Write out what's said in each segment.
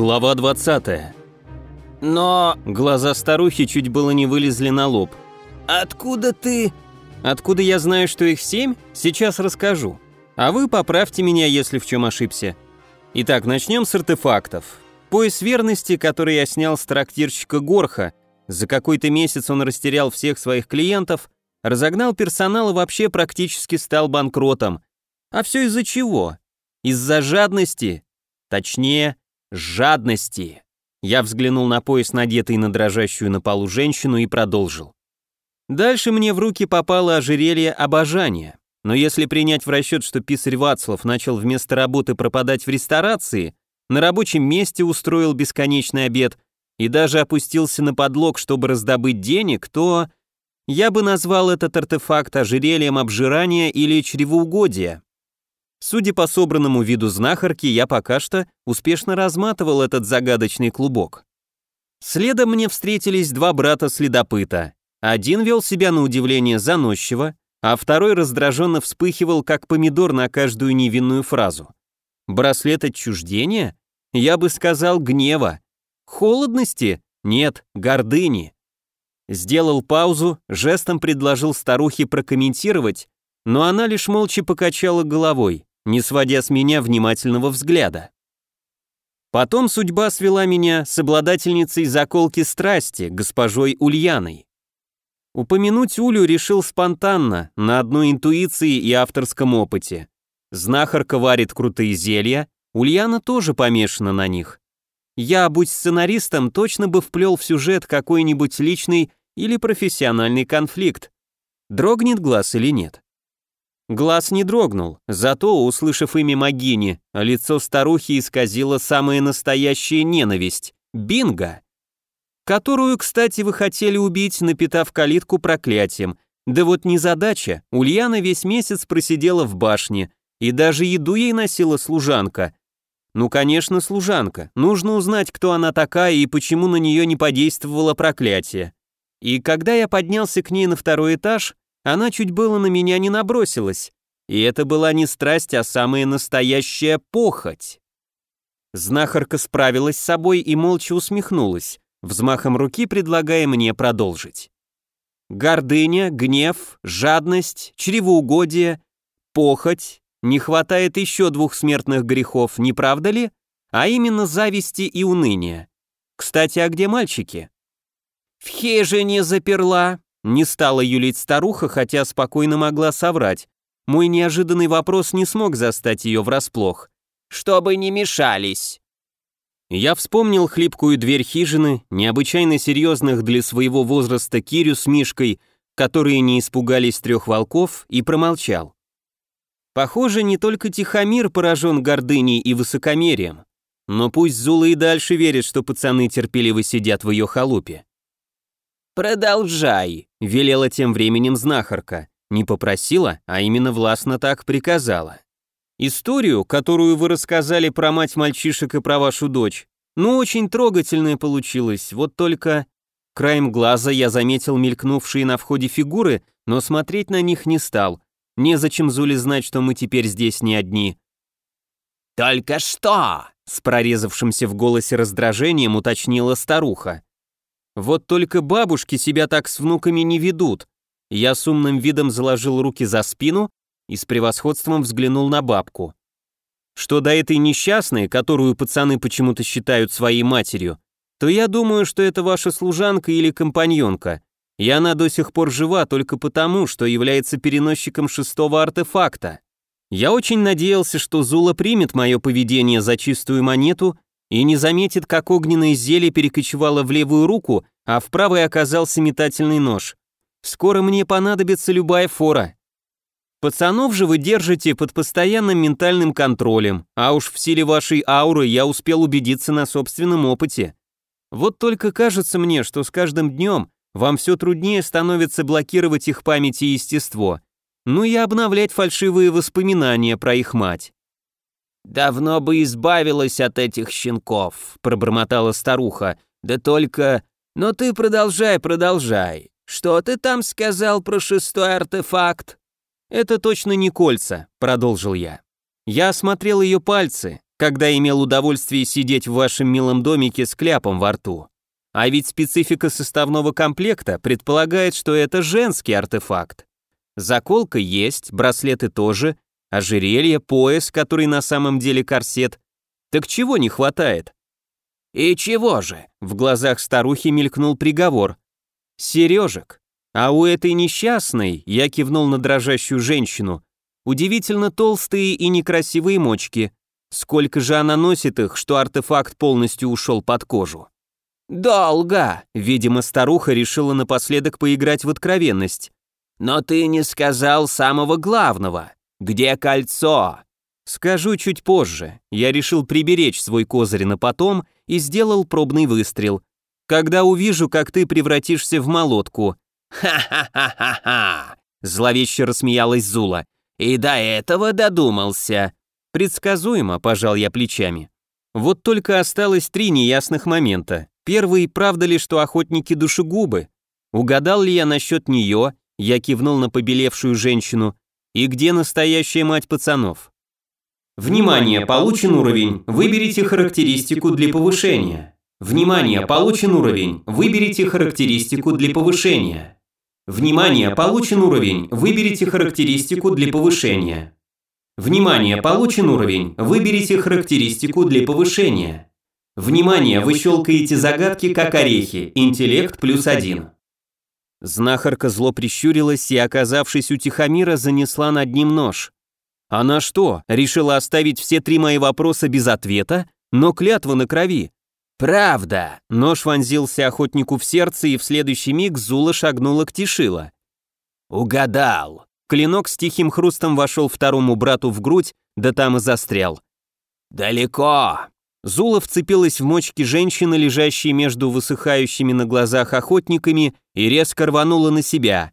Глава 20. Но Глаза старухи чуть было не вылезли на лоб. откуда ты? Откуда я знаю, что их семь? Сейчас расскажу. А вы поправьте меня, если в чем ошибся. Итак, начнем с артефактов. Пояс верности, который я снял с трактирщика Горха. За какой-то месяц он растерял всех своих клиентов, разогнал персонал и вообще практически стал банкротом. А все из-за чего? Из-за жадности. Точнее, жадности. Я взглянул на пояс, надетый на дрожащую на полу женщину, и продолжил. Дальше мне в руки попало ожерелье обожания. Но если принять в расчет, что писарь Вацлав начал вместо работы пропадать в ресторации, на рабочем месте устроил бесконечный обед и даже опустился на подлог, чтобы раздобыть денег, то я бы назвал этот артефакт ожерельем обжирания или чревоугодия. Судя по собранному виду знахарки, я пока что успешно разматывал этот загадочный клубок. Следом мне встретились два брата-следопыта. Один вел себя на удивление заносчиво, а второй раздраженно вспыхивал, как помидор на каждую невинную фразу. Браслет отчуждения? Я бы сказал гнева. Холодности? Нет, гордыни. Сделал паузу, жестом предложил старухе прокомментировать, но она лишь молча покачала головой, не сводя с меня внимательного взгляда. Потом судьба свела меня с обладательницей заколки страсти, госпожой Ульяной. Упомянуть Улю решил спонтанно, на одной интуиции и авторском опыте. Знахарка варит крутые зелья, Ульяна тоже помешана на них. Я, будь сценаристом, точно бы вплел в сюжет какой-нибудь личный или профессиональный конфликт. Дрогнет глаз или нет? Глаз не дрогнул, зато, услышав имя Магини, лицо старухи исказило самая настоящая ненависть. Бинго! Которую, кстати, вы хотели убить, напитав калитку проклятием. Да вот незадача, Ульяна весь месяц просидела в башне, и даже еду ей носила служанка. Ну, конечно, служанка. Нужно узнать, кто она такая и почему на нее не подействовало проклятие. И когда я поднялся к ней на второй этаж, она чуть было на меня не набросилась. И это была не страсть, а самая настоящая похоть. Знахарка справилась с собой и молча усмехнулась, взмахом руки предлагая мне продолжить. Гордыня, гнев, жадность, чревоугодие, похоть, не хватает еще двух смертных грехов, не правда ли? А именно зависти и уныния. Кстати, а где мальчики? В хижине заперла, не стала юлить старуха, хотя спокойно могла соврать. Мой неожиданный вопрос не смог застать ее врасплох. «Чтобы не мешались». Я вспомнил хлипкую дверь хижины, необычайно серьезных для своего возраста Кирю с Мишкой, которые не испугались трех волков, и промолчал. Похоже, не только Тихомир поражен гордыней и высокомерием, но пусть Зула и дальше верит, что пацаны терпеливо сидят в ее халупе. «Продолжай», — велела тем временем знахарка. Не попросила, а именно властно так приказала. Историю, которую вы рассказали про мать мальчишек и про вашу дочь, ну, очень трогательная получилась, вот только... Краем глаза я заметил мелькнувшие на входе фигуры, но смотреть на них не стал. Незачем Зуле знать, что мы теперь здесь не одни. «Только что!» — с прорезавшимся в голосе раздражением уточнила старуха. Вот только бабушки себя так с внуками не ведут. Я с умным видом заложил руки за спину и с превосходством взглянул на бабку. Что до этой несчастной, которую пацаны почему-то считают своей матерью, то я думаю, что это ваша служанка или компаньонка, и она до сих пор жива только потому, что является переносчиком шестого артефакта. Я очень надеялся, что Зула примет мое поведение за чистую монету и не заметит, как огненное зелье перекочевало в левую руку, а в правой оказался метательный нож. Скоро мне понадобится любая фора. Пацанов же вы держите под постоянным ментальным контролем, а уж в силе вашей ауры я успел убедиться на собственном опыте. Вот только кажется мне, что с каждым днем вам все труднее становится блокировать их память и естество, ну и обновлять фальшивые воспоминания про их мать. «Давно бы избавилась от этих щенков», — пробормотала старуха. «Да только... Но ты продолжай, продолжай. Что ты там сказал про шестой артефакт?» «Это точно не кольца», — продолжил я. Я осмотрел ее пальцы. когда имел удовольствие сидеть в вашем милом домике с кляпом во рту. А ведь специфика составного комплекта предполагает, что это женский артефакт. Заколка есть, браслеты тоже, ожерелье, пояс, который на самом деле корсет. Так чего не хватает? И чего же? В глазах старухи мелькнул приговор. Сережек. А у этой несчастной, я кивнул на дрожащую женщину, удивительно толстые и некрасивые мочки. Сколько же она носит их, что артефакт полностью ушел под кожу? Долго. Видимо, старуха решила напоследок поиграть в откровенность. Но ты не сказал самого главного. Где кольцо? Скажу чуть позже. Я решил приберечь свой козырь на потом и сделал пробный выстрел. Когда увижу, как ты превратишься в молотку. Ха-ха-ха-ха-ха! Зловеще рассмеялась Зула. И до этого додумался. Предсказуемо, пожал я плечами. Вот только осталось три неясных момента. Первый, правда ли, что охотники душегубы? Угадал ли я насчет нее? Я кивнул на побелевшую женщину. И где настоящая мать пацанов? Внимание, получен уровень. Выберите характеристику для повышения. Внимание, получен уровень. Выберите характеристику для повышения. Внимание, получен уровень. Выберите характеристику для повышения. Внимание, получен уровень. Выберите характеристику для повышения. Внимание, вы щелкаете загадки как орехи. Интеллект плюс один. Знахарка зло прищурилась и, оказавшись у Тихомира, занесла над ним нож. Она что, решила оставить все три мои вопроса без ответа? Но клятва на крови. «Правда!» Нож вонзился охотнику в сердце, и в следующий миг Зула шагнула к Тишила. «Угадал!» Клинок с тихим хрустом вошел второму брату в грудь, да там и застрял. «Далеко!» Зула вцепилась в мочки женщины, лежащей между высыхающими на глазах охотниками, и резко рванула на себя.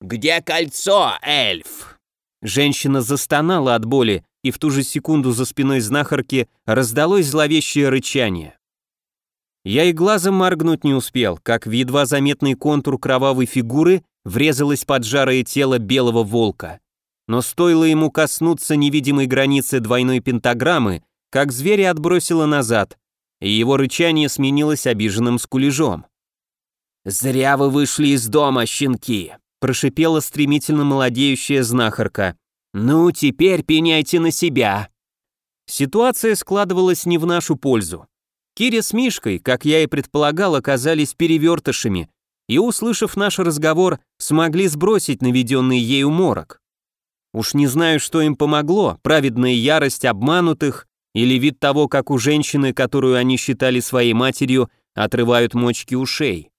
«Где кольцо, эльф?» Женщина застонала от боли, и в ту же секунду за спиной знахарки раздалось зловещее рычание. Я и глазом моргнуть не успел, как в едва заметный контур кровавой фигуры врезалось поджарое тело белого волка. Но стоило ему коснуться невидимой границы двойной пентаграммы, как зверя отбросило назад, и его рычание сменилось обиженным скулежом. «Зря вы вышли из дома, щенки!» прошипела стремительно молодеющая знахарка. «Ну, теперь пеняйте на себя!» Ситуация складывалась не в нашу пользу. Кири с Мишкой, как я и предполагал, оказались перевертышами, и, услышав наш разговор, смогли сбросить наведенный ею морок. Уж не знаю, что им помогло, праведная ярость обманутых или вид того, как у женщины, которую они считали своей матерью, отрывают мочки ушей.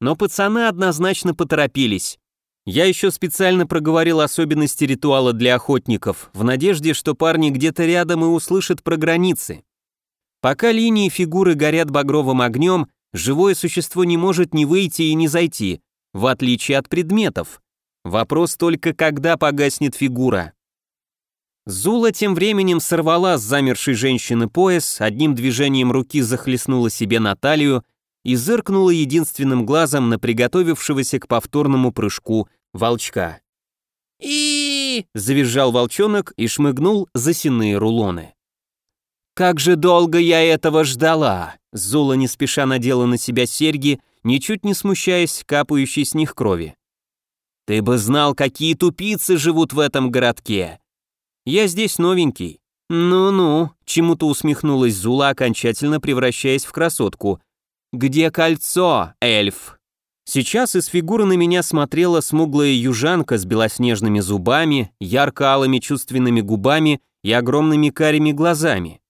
Но пацаны однозначно поторопились. Я еще специально проговорил особенности ритуала для охотников, в надежде, что парни где-то рядом и услышат про границы. Пока линии фигуры горят багровым огнем, живое существо не может ни выйти и ни зайти, в отличие от предметов. Вопрос только, когда погаснет фигура. Зула тем временем сорвала с замершей женщины пояс, одним движением руки захлестнула себе на талию и зыркнула единственным глазом на приготовившегося к повторному прыжку волчка. и завизжал волчонок и шмыгнул за сенные рулоны. «Как же долго я этого ждала!» Зула не спеша надела на себя серьги, ничуть не смущаясь капающей с них крови. «Ты бы знал, какие тупицы живут в этом городке!» «Я здесь новенький». «Ну-ну», — чему-то усмехнулась Зула, окончательно превращаясь в красотку. «Где кольцо, эльф?» Сейчас из фигуры на меня смотрела смуглая южанка с белоснежными зубами, ярко-алыми чувственными губами и огромными карими глазами.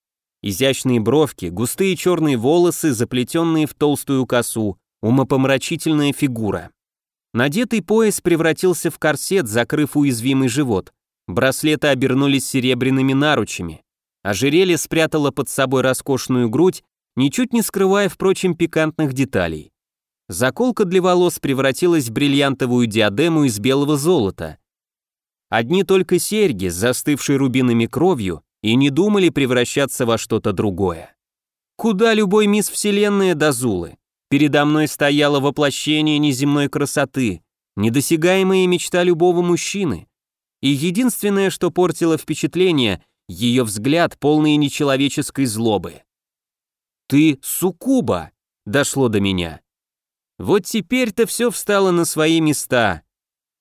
Изящные бровки, густые черные волосы, заплетенные в толстую косу, умопомрачительная фигура. Надетый пояс превратился в корсет, закрыв уязвимый живот. Браслеты обернулись серебряными наручами. Ожерелье спрятало под собой роскошную грудь, ничуть не скрывая, впрочем, пикантных деталей. Заколка для волос превратилась в бриллиантовую диадему из белого золота. Одни только серьги с застывшей рубинами кровью и не думали превращаться во что-то другое. Куда любой мисс Вселенная до Зулы? Передо мной стояло воплощение неземной красоты, недосягаемая мечта любого мужчины. И единственное, что портило впечатление, ее взгляд полный нечеловеческой злобы. «Ты суккуба!» — дошло до меня. Вот теперь-то все встало на свои места.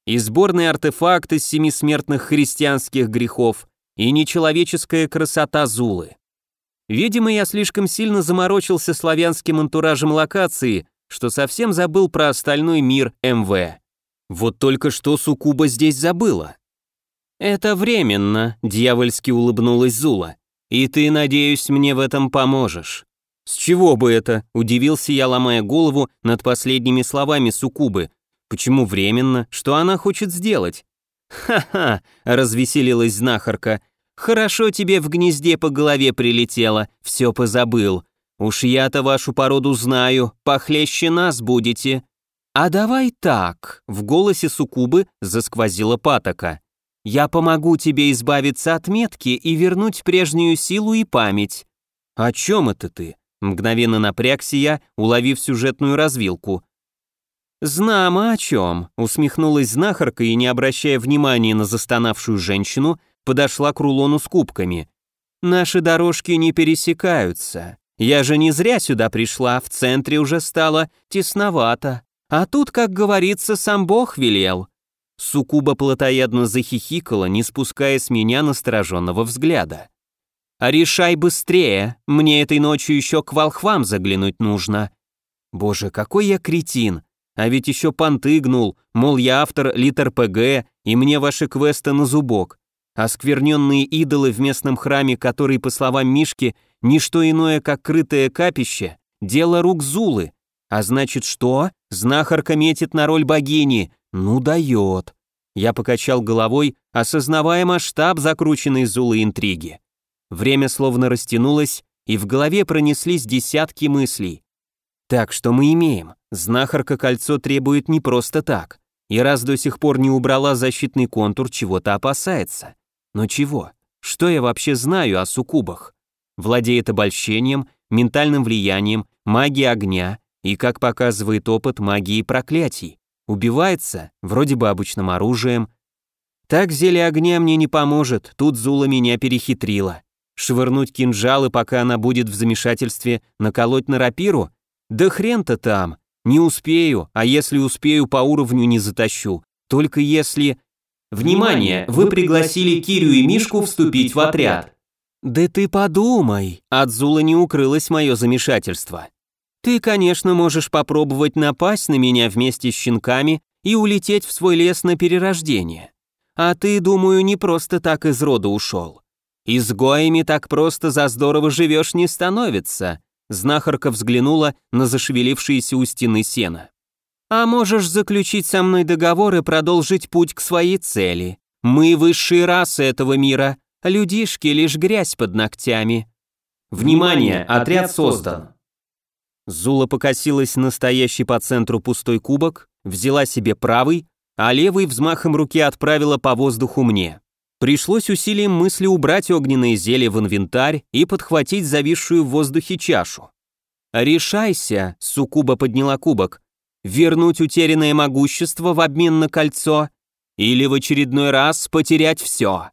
И сборный артефакт из семи смертных христианских грехов, и нечеловеческая красота Зулы. Видимо, я слишком сильно заморочился славянским антуражем локации, что совсем забыл про остальной мир МВ. Вот только что Сукуба здесь забыла. «Это временно», — дьявольски улыбнулась Зула. «И ты, надеюсь, мне в этом поможешь». «С чего бы это?» – удивился я, ломая голову над последними словами Сукубы. «Почему временно? Что она хочет сделать?» «Ха-ха!» – развеселилась знахарка. «Хорошо тебе в гнезде по голове прилетело, все позабыл. Уж я-то вашу породу знаю, похлеще нас будете». «А давай так», — в голосе Сукубы засквозила патока. «Я помогу тебе избавиться от метки и вернуть прежнюю силу и память». «О чем это ты?» Мгновенно напрягся я, уловив сюжетную развилку. «Знамо о чем», — усмехнулась знахарка и, не обращая внимания на застонавшую женщину, подошла к рулону с кубками. «Наши дорожки не пересекаются. Я же не зря сюда пришла, в центре уже стало тесновато. А тут, как говорится, сам Бог велел». Сукуба плотоядно захихикала, не спуская с меня настороженного взгляда. А решай быстрее, мне этой ночью еще к волхвам заглянуть нужно. Боже, какой я кретин. А ведь еще понты гнул, мол, я автор литр ПГ, и мне ваши квесты на зубок. Оскверненные идолы в местном храме, который, по словам Мишки, не что иное, как крытое капище, дело рук Зулы. А значит что? Знахарка метит на роль богини. Ну дает. Я покачал головой, осознавая масштаб закрученной Зулы интриги. Время словно растянулось, и в голове пронеслись десятки мыслей. Так, что мы имеем? Знахарка кольцо требует не просто так. И раз до сих пор не убрала защитный контур, чего-то опасается. Но чего? Что я вообще знаю о суккубах? Владеет обольщением, ментальным влиянием, магией огня и, как показывает опыт, магией проклятий. Убивается, вроде бы обычным оружием. Так зелье огня мне не поможет, тут Зула меня перехитрила. Швырнуть кинжалы, пока она будет в замешательстве, наколоть на рапиру? Да хрен-то там. Не успею, а если успею, по уровню не затащу. Только если... Внимание, вы пригласили Кирю и Мишку вступить в отряд. Да ты подумай, от Зула не укрылось мое замешательство. Ты, конечно, можешь попробовать напасть на меня вместе с щенками и улететь в свой лес на перерождение. А ты, думаю, не просто так из рода ушел. «Изгоями так просто за здорово живешь не становится», знахарка взглянула на зашевелившиеся у стены сена. «А можешь заключить со мной договор и продолжить путь к своей цели. Мы высшие расы этого мира, людишки лишь грязь под ногтями». «Внимание, отряд создан». Зула покосилась на стоящий по центру пустой кубок, взяла себе правый, а левый взмахом руки отправила по воздуху мне. Пришлось усилием мысли убрать огненные зелья в инвентарь и подхватить зависшую в воздухе чашу. «Решайся», — Сукуба подняла кубок, «вернуть утерянное могущество в обмен на кольцо или в очередной раз потерять все».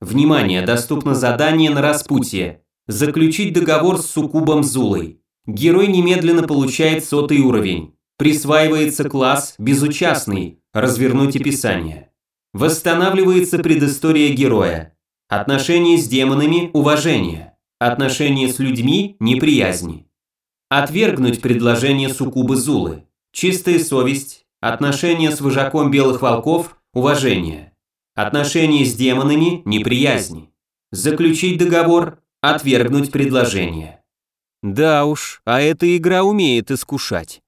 Внимание, доступно задание на распутье. Заключить договор с Сукубом Зулой. Герой немедленно получает сотый уровень. Присваивается класс «Безучастный». Развернуть описание. Восстанавливается предыстория героя. Отношения с демонами – уважение. Отношения с людьми – неприязни. Отвергнуть предложение Сукубы Зулы. Чистая совесть. Отношения с вожаком белых волков – уважение. Отношения с демонами – неприязни. Заключить договор – отвергнуть предложение. Да уж, а эта игра умеет искушать.